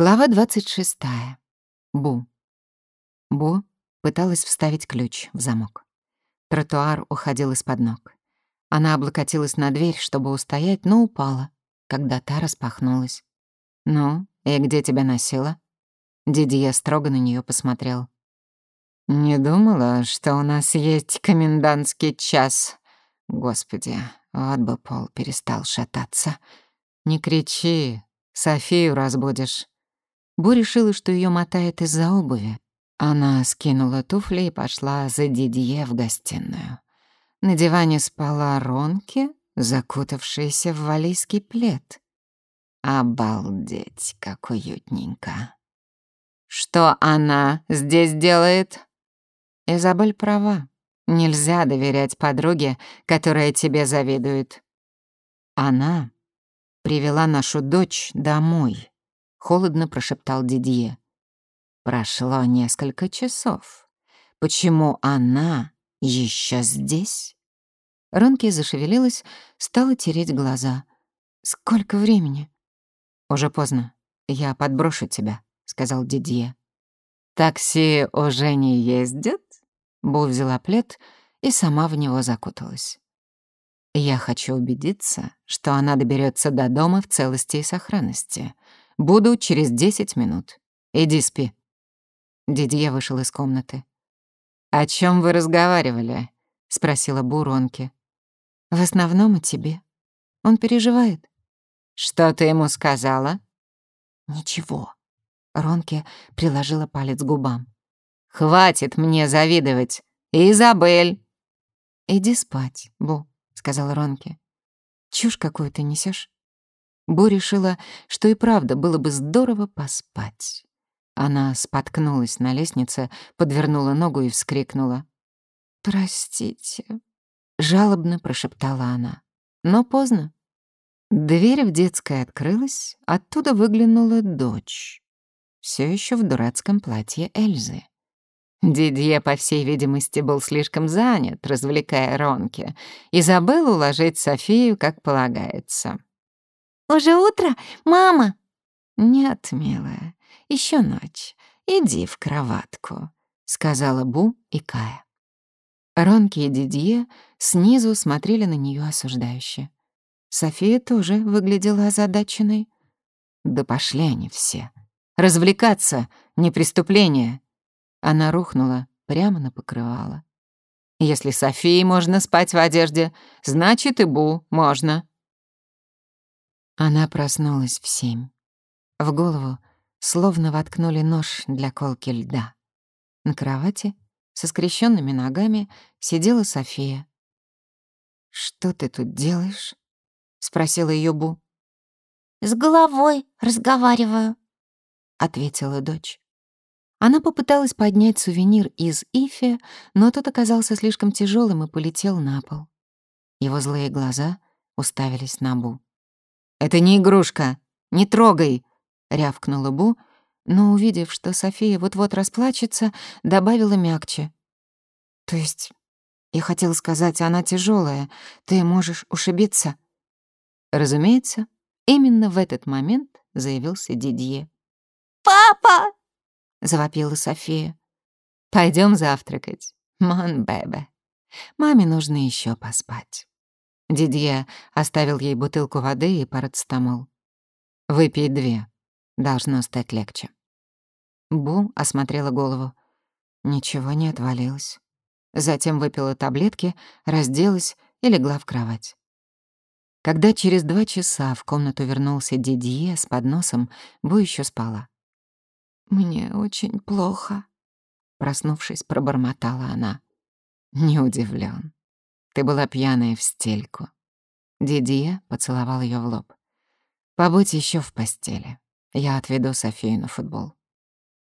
Глава 26. Бу. Бу пыталась вставить ключ в замок. Тротуар уходил из-под ног. Она облокотилась на дверь, чтобы устоять, но упала, когда та распахнулась. «Ну, и где тебя носило?» Дидье строго на нее посмотрел. «Не думала, что у нас есть комендантский час. Господи, вот бы пол перестал шататься. Не кричи, Софию разбудишь». Бу решила, что ее мотает из-за обуви. Она скинула туфли и пошла за Дидье в гостиную. На диване спала Ронки, закутавшаяся в валийский плед. Обалдеть, как уютненько. Что она здесь делает? Изабель права. Нельзя доверять подруге, которая тебе завидует. Она привела нашу дочь домой холодно прошептал Дидье. Прошло несколько часов. Почему она еще здесь? Ронки зашевелилась, стала тереть глаза. Сколько времени? Уже поздно. Я подброшу тебя, сказал Дидье. Такси уже не ездит? Бу взяла плед и сама в него закуталась. Я хочу убедиться, что она доберется до дома в целости и сохранности. Буду через десять минут. Иди спи». Дидье вышел из комнаты. «О чем вы разговаривали?» — спросила Буронки. «В основном о тебе. Он переживает». «Что ты ему сказала?» «Ничего». Ронки приложила палец к губам. «Хватит мне завидовать. Изабель!» «Иди спать, Бу», — сказала Ронки. «Чушь какую ты несешь. Бо решила, что и правда было бы здорово поспать. Она споткнулась на лестнице, подвернула ногу и вскрикнула. «Простите», — жалобно прошептала она. Но поздно. Дверь в детской открылась, оттуда выглянула дочь. Все еще в дурацком платье Эльзы. Дидье, по всей видимости, был слишком занят, развлекая Ронки, и забыл уложить Софию, как полагается. «Уже утро, мама?» «Нет, милая, еще ночь. Иди в кроватку», — сказала Бу и Кая. Ронки и Дидье снизу смотрели на нее осуждающе. София тоже выглядела озадаченной. «Да пошли они все. Развлекаться — не преступление». Она рухнула прямо на покрывало. «Если Софии можно спать в одежде, значит и Бу можно». Она проснулась в семь. В голову словно воткнули нож для колки льда. На кровати со скрещенными ногами сидела София. «Что ты тут делаешь?» — спросила ее Бу. «С головой разговариваю», — ответила дочь. Она попыталась поднять сувенир из Ифе, но тот оказался слишком тяжелым и полетел на пол. Его злые глаза уставились на Бу. «Это не игрушка! Не трогай!» — рявкнула Бу, но, увидев, что София вот-вот расплачется, добавила мягче. «То есть, я хотела сказать, она тяжелая, ты можешь ушибиться?» Разумеется, именно в этот момент заявился Дидье. «Папа!» — завопила София. Пойдем завтракать, ман бебе. Маме нужно еще поспать». Дидье оставил ей бутылку воды и парацетамол. «Выпей две. Должно стать легче». Бу осмотрела голову. Ничего не отвалилось. Затем выпила таблетки, разделась и легла в кровать. Когда через два часа в комнату вернулся Дидье с подносом, Бу еще спала. «Мне очень плохо», — проснувшись, пробормотала она. «Не удивлен. Ты была пьяная в стельку. Дидье поцеловал ее в лоб. Побудь еще в постели. Я отведу Софию на футбол.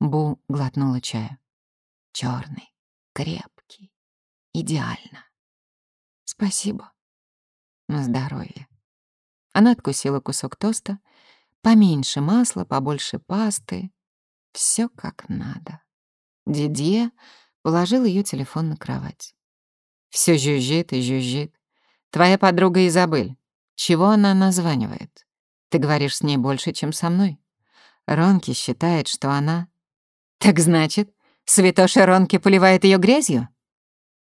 Бу глотнула чая. Черный, крепкий, идеально. Спасибо. На здоровье. Она откусила кусок тоста. Поменьше масла, побольше пасты. Все как надо. Дидье положил ее телефон на кровать. Все жужжит и жужжит. Твоя подруга Изабель. Чего она названивает? Ты говоришь с ней больше, чем со мной. Ронки считает, что она... Так значит, святоша Ронки поливает ее грязью?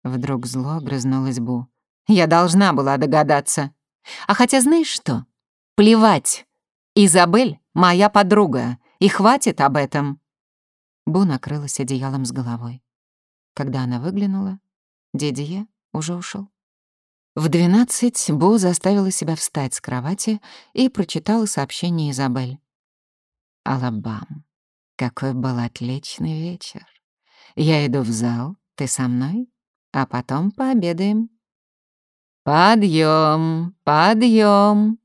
Вдруг зло грызнулась Бу. Я должна была догадаться. А хотя знаешь что? Плевать. Изабель — моя подруга, и хватит об этом. Бу накрылась одеялом с головой. Когда она выглянула, Дидье уже ушел. В двенадцать Бу заставила себя встать с кровати и прочитала сообщение Изабель. «Алабам, какой был отличный вечер. Я иду в зал, ты со мной, а потом пообедаем». «Подъем, подъем!»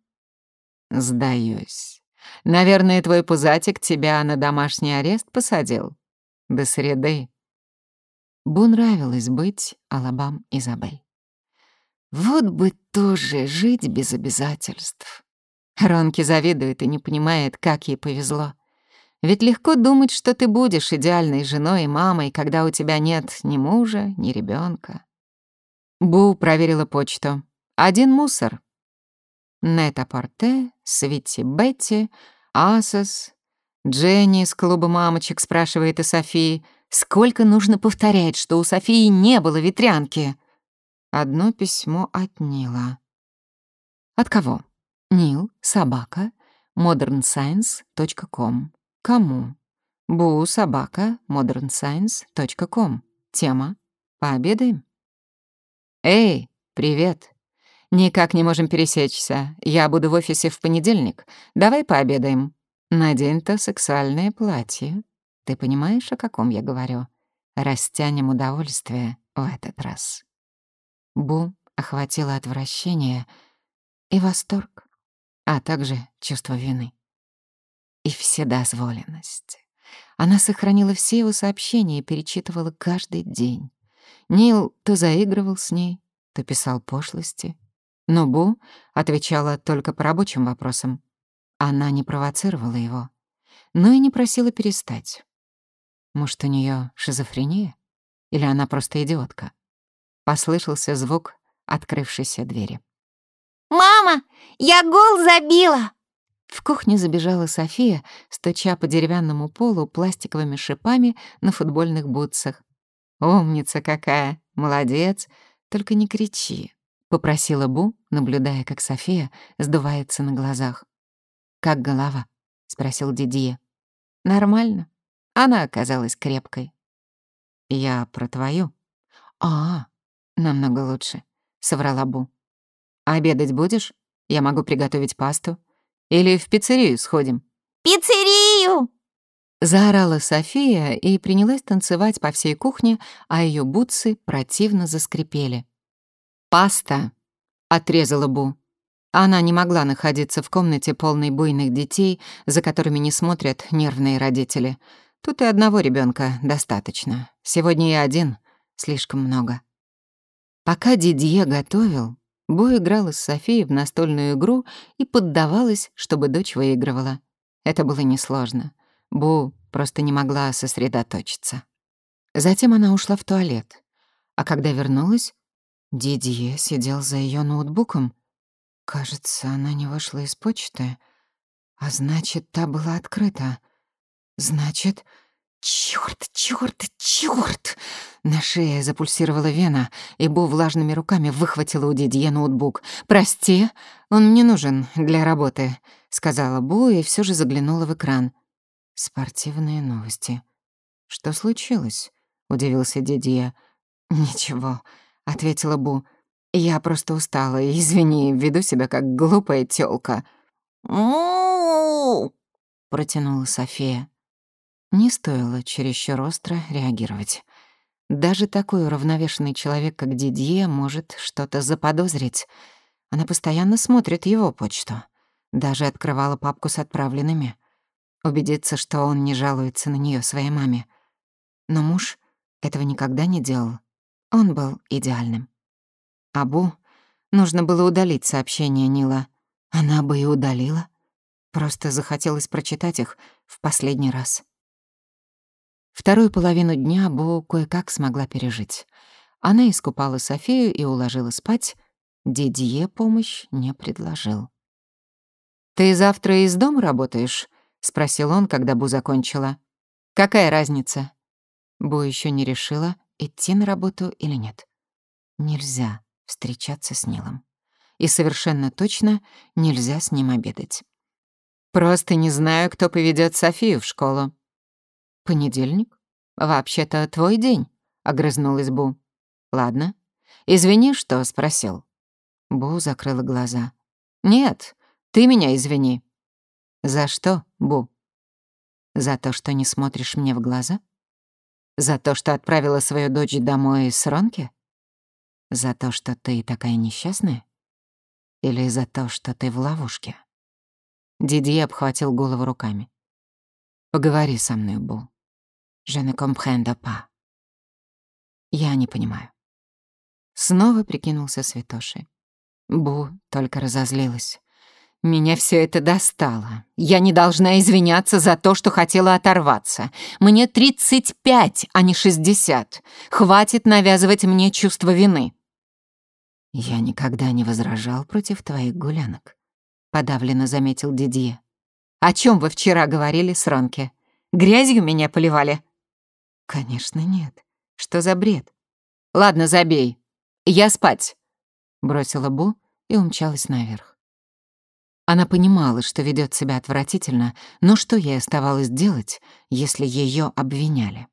«Сдаюсь. Наверное, твой пузатик тебя на домашний арест посадил. До среды». Бу нравилось быть Алабам Изабель. Вот бы тоже жить без обязательств. Ронки завидует и не понимает, как ей повезло. Ведь легко думать, что ты будешь идеальной женой и мамой, когда у тебя нет ни мужа, ни ребенка. Бу проверила почту. Один мусор. Нета-порте, Свити Бетти, Асос, Дженни из клуба мамочек спрашивает у Софии, сколько нужно повторять, что у Софии не было ветрянки. Одно письмо от Нила. От кого? Нил, собака, modernscience.com. Кому? Бу, собака, modernscience.com. Тема «Пообедаем?» «Эй, привет. Никак не можем пересечься. Я буду в офисе в понедельник. Давай пообедаем. Надень-то сексуальное платье. Ты понимаешь, о каком я говорю? Растянем удовольствие в этот раз». Бу охватило отвращение и восторг, а также чувство вины. И вседозволенность. Она сохранила все его сообщения и перечитывала каждый день. Нил то заигрывал с ней, то писал пошлости. Но Бу отвечала только по рабочим вопросам. Она не провоцировала его, но и не просила перестать. Может, у нее шизофрения? Или она просто идиотка? Послышался звук открывшейся двери. «Мама, я гол забила!» В кухне забежала София, стуча по деревянному полу пластиковыми шипами на футбольных бутсах. «Умница какая! Молодец! Только не кричи!» — попросила Бу, наблюдая, как София сдувается на глазах. «Как голова?» — спросил Дидье. «Нормально. Она оказалась крепкой». «Я про твою?» «А, «Намного лучше», — соврала Бу. «Обедать будешь? Я могу приготовить пасту. Или в пиццерию сходим?» «Пиццерию!» Заорала София и принялась танцевать по всей кухне, а ее бутсы противно заскрипели. «Паста!» — отрезала Бу. Она не могла находиться в комнате полной буйных детей, за которыми не смотрят нервные родители. Тут и одного ребенка достаточно. Сегодня и один слишком много. Пока Дидье готовил, Бо играла с Софией в настольную игру и поддавалась, чтобы дочь выигрывала. Это было несложно. Бу просто не могла сосредоточиться. Затем она ушла в туалет. А когда вернулась, Дидье сидел за ее ноутбуком. Кажется, она не вышла из почты. А значит, та была открыта. Значит, Чёрт, чёрт, чёрт! На шее запульсировала вена, и Бо влажными руками выхватила у Дидье ноутбук. «Прости, он мне нужен для работы», — сказала Бо и все же заглянула в экран. «Спортивные новости». «Что случилось?» — удивился Дидье. «Ничего», — ответила Бу. «Я просто устала, извини, веду себя как глупая тёлка». «Му!» — протянула София. Не стоило чересчур остро реагировать. Даже такой уравновешенный человек, как Дидье, может что-то заподозрить. Она постоянно смотрит его почту. Даже открывала папку с отправленными. Убедиться, что он не жалуется на нее своей маме. Но муж этого никогда не делал. Он был идеальным. Абу нужно было удалить сообщение Нила. Она бы и удалила. Просто захотелось прочитать их в последний раз. Вторую половину дня Бо кое-как смогла пережить. Она искупала Софию и уложила спать. Дидье помощь не предложил. «Ты завтра из дома работаешь?» — спросил он, когда Бу закончила. «Какая разница?» Бу еще не решила, идти на работу или нет. Нельзя встречаться с Нилом. И совершенно точно нельзя с ним обедать. «Просто не знаю, кто поведет Софию в школу». «Понедельник? Вообще-то твой день», — огрызнулась Бу. «Ладно. Извини, что спросил». Бу закрыла глаза. «Нет, ты меня извини». «За что, Бу?» «За то, что не смотришь мне в глаза?» «За то, что отправила свою дочь домой из Ронки?» «За то, что ты такая несчастная?» «Или за то, что ты в ловушке?» Дидье обхватил голову руками. «Поговори со мной, Бу. Je ne comprends pas». «Я не понимаю». Снова прикинулся святошей. Бу только разозлилась. Меня все это достало. Я не должна извиняться за то, что хотела оторваться. Мне 35, а не 60. Хватит навязывать мне чувство вины. Я никогда не возражал против твоих гулянок, подавленно заметил Дидье. О чем вы вчера говорили с Ронке? Грязью меня поливали? Конечно, нет. Что за бред? Ладно, забей. Я спать бросила Бу и умчалась наверх. Она понимала, что ведет себя отвратительно, но что ей оставалось делать, если ее обвиняли?